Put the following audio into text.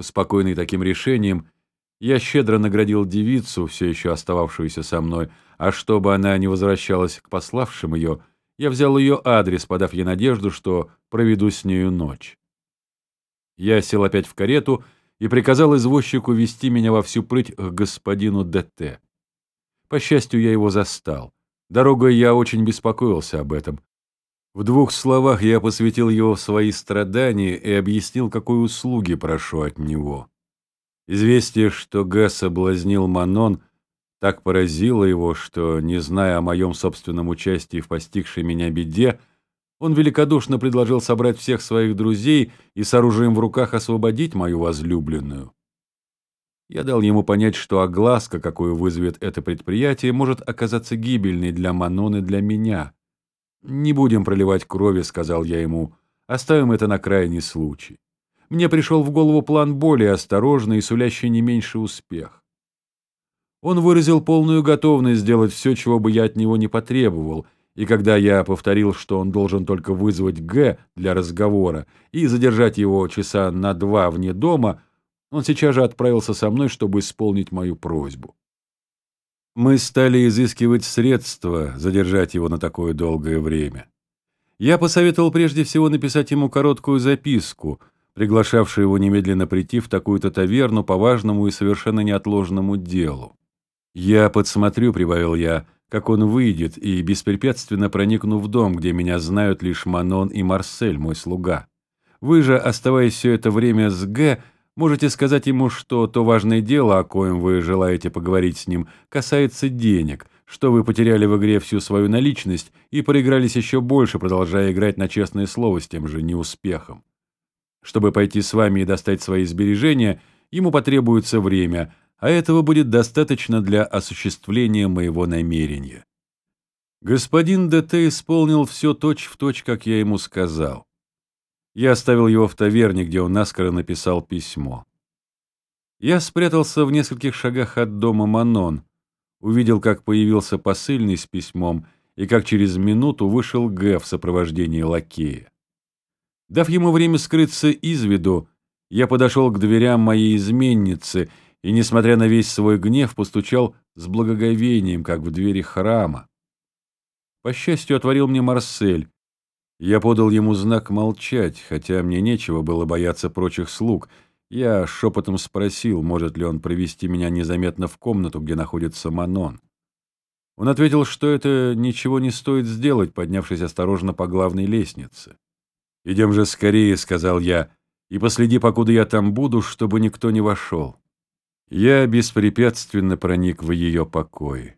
Спокойный таким решением, я щедро наградил девицу, все еще остававшуюся со мной, а чтобы она не возвращалась к пославшим ее, я взял ее адрес, подав ей надежду, что проведу с нею ночь. Я сел опять в карету и приказал извозчику вести меня во всю прыть к господину ДТ. По счастью, я его застал. Дорогой я очень беспокоился об этом. В двух словах я посвятил его в свои страдания и объяснил, какой услуги прошу от него. Известие, что Г. соблазнил Манон, так поразило его, что, не зная о моем собственном участии в постигшей меня беде, он великодушно предложил собрать всех своих друзей и с оружием в руках освободить мою возлюбленную. Я дал ему понять, что огласка, какую вызовет это предприятие, может оказаться гибельной для Манон и для меня. «Не будем проливать крови», — сказал я ему, — «оставим это на крайний случай». Мне пришел в голову план более осторожный и сулящий не меньший успех. Он выразил полную готовность сделать все, чего бы я от него не потребовал, и когда я повторил, что он должен только вызвать Г для разговора и задержать его часа на два вне дома, он сейчас же отправился со мной, чтобы исполнить мою просьбу. Мы стали изыскивать средства задержать его на такое долгое время. Я посоветовал прежде всего написать ему короткую записку, приглашавшую его немедленно прийти в такую-то таверну по важному и совершенно неотложному делу. «Я подсмотрю», — прибавил я, — «как он выйдет и беспрепятственно проникну в дом, где меня знают лишь Манон и Марсель, мой слуга. Вы же, оставаясь все это время с Г., Можете сказать ему, что то важное дело, о коем вы желаете поговорить с ним, касается денег, что вы потеряли в игре всю свою наличность и проигрались еще больше, продолжая играть на честное слово с тем же неуспехом. Чтобы пойти с вами и достать свои сбережения, ему потребуется время, а этого будет достаточно для осуществления моего намерения. Господин ДТ исполнил все точь-в-точь, точь, как я ему сказал. Я оставил его в таверне, где он наскоро написал письмо. Я спрятался в нескольких шагах от дома Манон, увидел, как появился посыльный с письмом и как через минуту вышел Г в сопровождении лакея. Дав ему время скрыться из виду, я подошел к дверям моей изменницы и, несмотря на весь свой гнев, постучал с благоговением, как в двери храма. По счастью, отворил мне Марсель, я подал ему знак молчать, хотя мне нечего было бояться прочих слуг. Я шепотом спросил, может ли он провести меня незаметно в комнату, где находится Манон. Он ответил, что это ничего не стоит сделать, поднявшись осторожно по главной лестнице. «Идем же скорее», — сказал я, — «и последи, покуда я там буду, чтобы никто не вошел». Я беспрепятственно проник в ее покои.